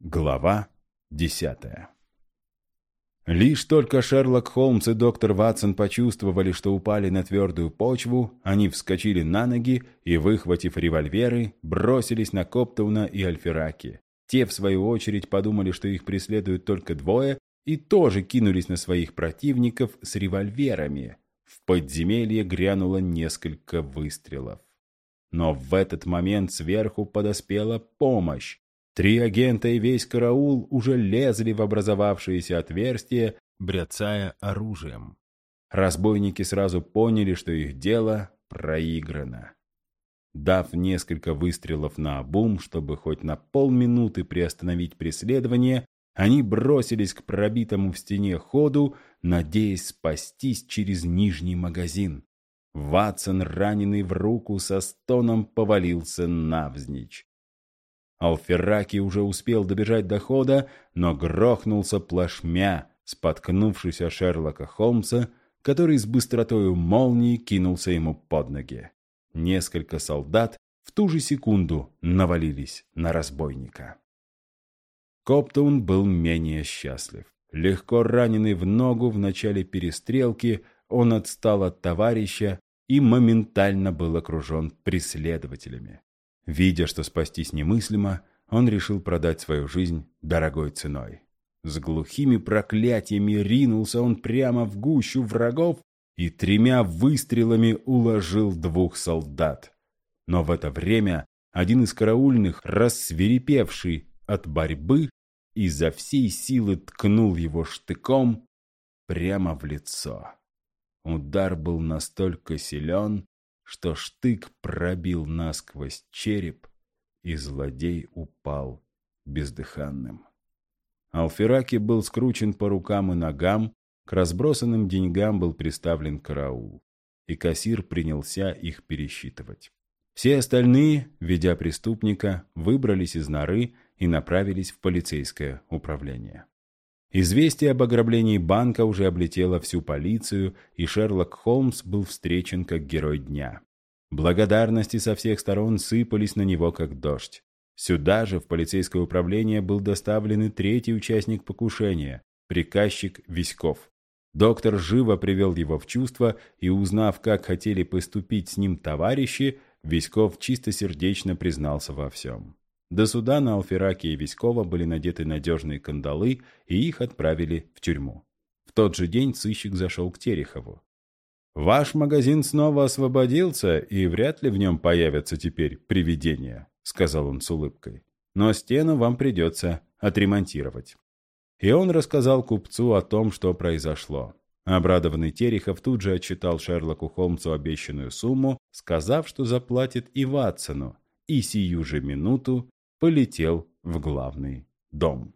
Глава десятая Лишь только Шерлок Холмс и доктор Ватсон почувствовали, что упали на твердую почву, они вскочили на ноги и, выхватив револьверы, бросились на Коптауна и Альфераки. Те, в свою очередь, подумали, что их преследуют только двое, и тоже кинулись на своих противников с револьверами. В подземелье грянуло несколько выстрелов. Но в этот момент сверху подоспела помощь. Три агента и весь караул уже лезли в образовавшееся отверстие, бряцая оружием. Разбойники сразу поняли, что их дело проиграно. Дав несколько выстрелов на обум, чтобы хоть на полминуты приостановить преследование, они бросились к пробитому в стене ходу, надеясь спастись через нижний магазин. Ватсон, раненый в руку, со стоном повалился навзничь. Алфераки уже успел добежать до хода, но грохнулся плашмя, споткнувшись о Шерлока Холмса, который с быстротою молнии кинулся ему под ноги. Несколько солдат в ту же секунду навалились на разбойника. Коптаун был менее счастлив. Легко раненый в ногу в начале перестрелки, он отстал от товарища и моментально был окружен преследователями. Видя, что спастись немыслимо, он решил продать свою жизнь дорогой ценой. С глухими проклятиями ринулся он прямо в гущу врагов и тремя выстрелами уложил двух солдат. Но в это время один из караульных, рассверепевший от борьбы, изо всей силы ткнул его штыком прямо в лицо. Удар был настолько силен, что штык пробил насквозь череп, и злодей упал бездыханным. Алфераки был скручен по рукам и ногам, к разбросанным деньгам был приставлен караул, и кассир принялся их пересчитывать. Все остальные, ведя преступника, выбрались из норы и направились в полицейское управление. Известие об ограблении банка уже облетело всю полицию, и Шерлок Холмс был встречен как герой дня. Благодарности со всех сторон сыпались на него как дождь. Сюда же, в полицейское управление, был доставлен и третий участник покушения – приказчик Виськов. Доктор живо привел его в чувство, и, узнав, как хотели поступить с ним товарищи, Виськов чистосердечно признался во всем. До суда на Алфераке и Виськова были надеты надежные кандалы, и их отправили в тюрьму. В тот же день сыщик зашел к Терехову. «Ваш магазин снова освободился, и вряд ли в нем появятся теперь привидения», — сказал он с улыбкой. «Но стену вам придется отремонтировать». И он рассказал купцу о том, что произошло. Обрадованный Терехов тут же отчитал Шерлоку Холмсу обещанную сумму, сказав, что заплатит и Ватсону, и сию же минуту полетел в главный дом.